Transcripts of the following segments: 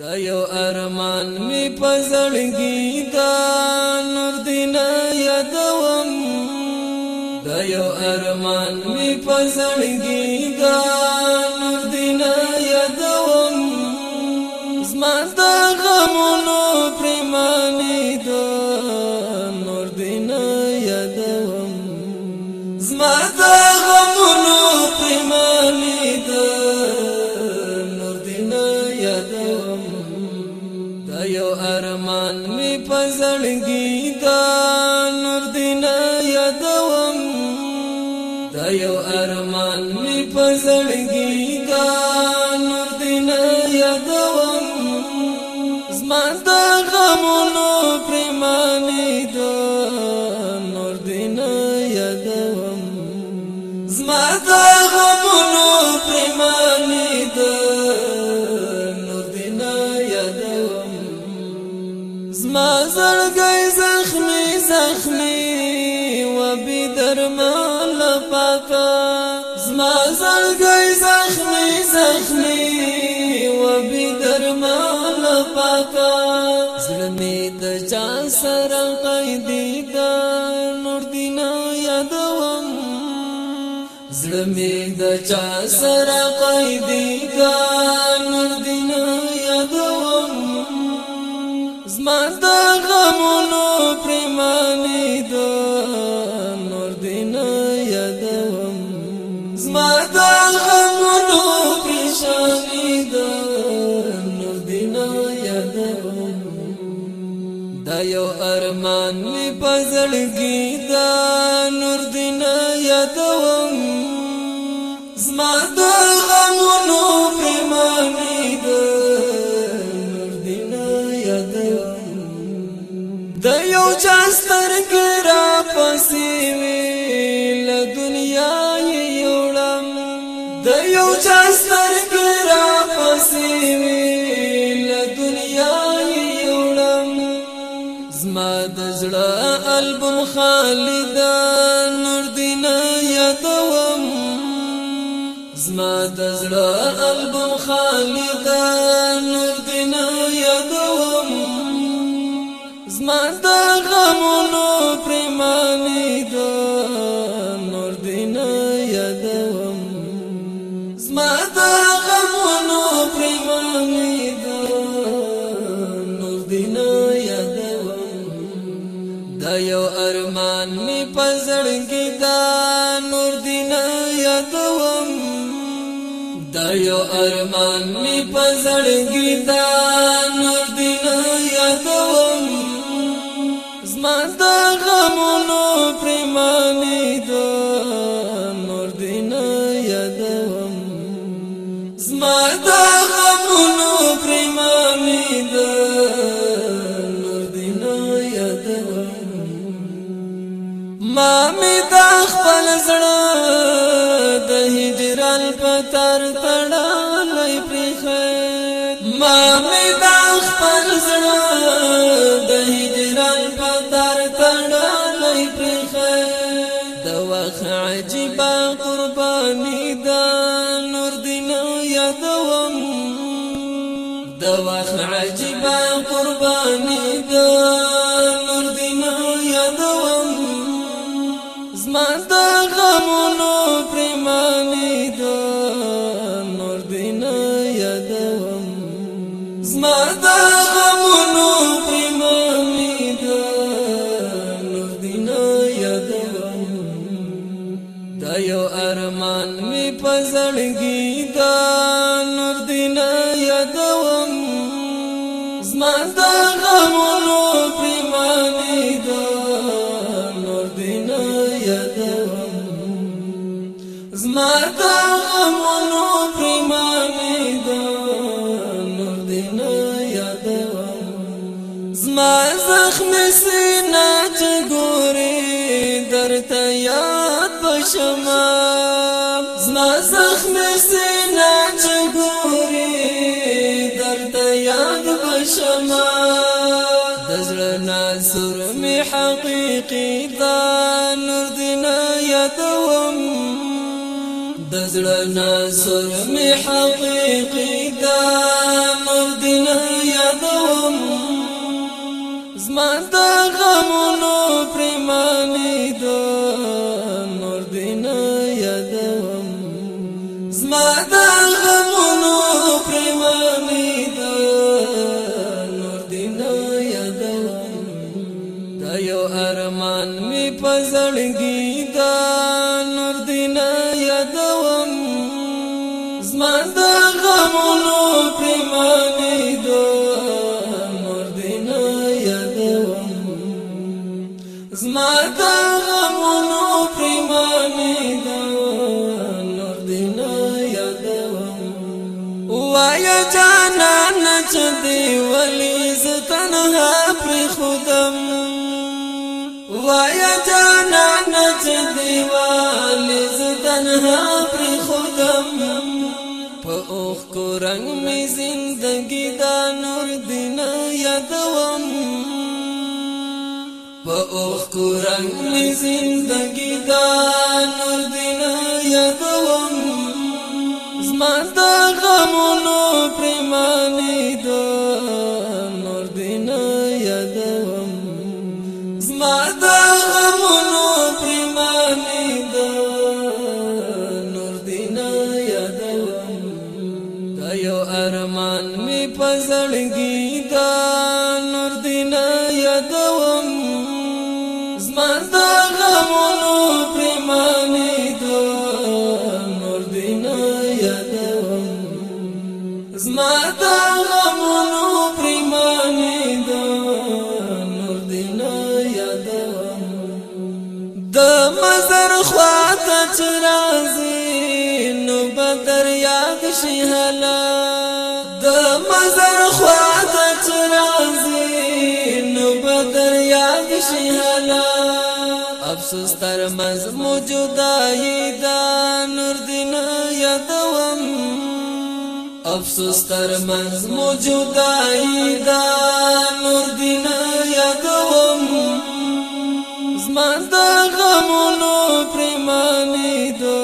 دا یو ارمان می پزړګي دا نور دین یادوم دا یو ارمان می پزړګي دا نور دین یادوم زما د غمونو پرمانی دا نور دین یادوم زما د غمونو پرمانی دا یو ارمان می پزړګي دا نور دین یادوم زما د غمونو پریمانی دا نور دین یادوم زما د غمونو پریمانی دا نور دین یادوم زما زړګي زخمی زخمی و به درمان د چا سره قیدی دا نور دینا یادوم زړه مې د چا سره قیدی دا نور دینا یادوم زما د غمونو پریمانې دا ارمان می پزړګی دا زما د البوم خالد نور دینا یادوم زما د زړه البوم خالد نور دینا یادوم زما د کوم دا یو ارمان می پزړګی دا نور دین یادوم زما د غمونو پریمانی دا تر تړلې پرخې ما می دا خپل زړه د هجران په تر تړلې پرخې د وخت عجیب قرباني دا نور دین یادوم د وخت عجیب قرباني دا زما زخم سینا چګوري درته یاد باشم زما زخم سینا چګوري درته یاد باشم دزړه ناصر می حقیقی دان نور دنا یادوم دزړه ناصر می حقیقی دان نور دنا یادوم ما د غمونو پریمانی د نور دین یادوم زما د غمونو پریمانی د نور دین یادوم دا یو ارمان می پزړګي وایا جانا نچ دی ولی ز تنها پر خودم وایا جانا نچ دی ولی ز تنها پر خودم په اوخ کو رنگ می زندگی دا نور دی اوخ قرنگ می زندگی دا نور دینا یادوم زمان دا غمونو پریمانی دا نور دینا یادوم زمان دا غمونو پریمانی دا نور دینا یادوم دا یو ارمان می پزړګی دا نور دینا یادوم خواته چرازي نو بدر یاد شي هلا افسوس تر مز موجوده دا نور دین یادوم افسوس تر مز موجوده دا نور دین یادوم زما د غمونو پریمانی دو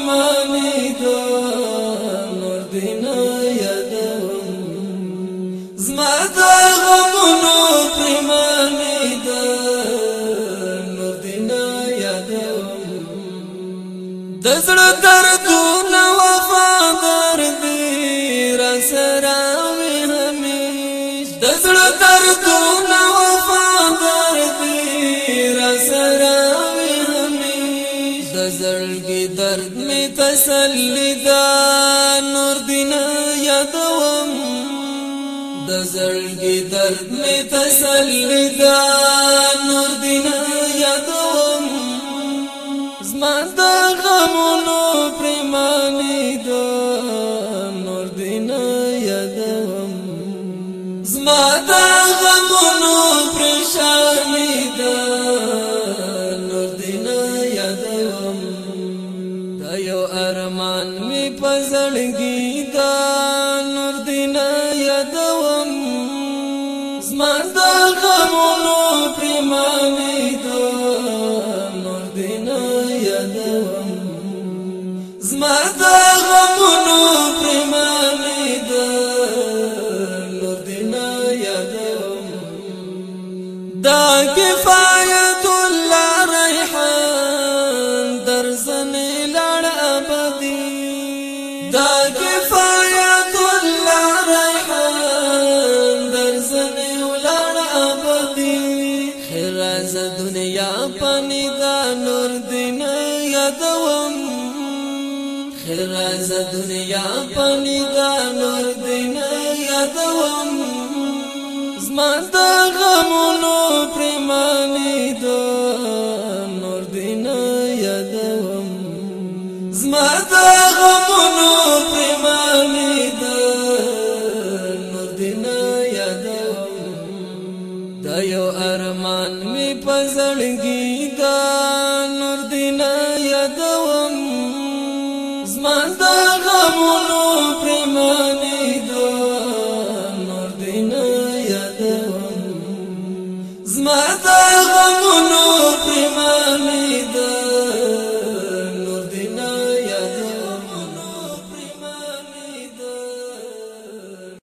Amani تسلی دا نور دین یادوم د زړګي درد می تسلی دا ارمان می پزړګی دا خیر راز دنیا پنی دا نور دینا یادوم زما دا غمونو پریمانی دو د غمونو پرمانیدو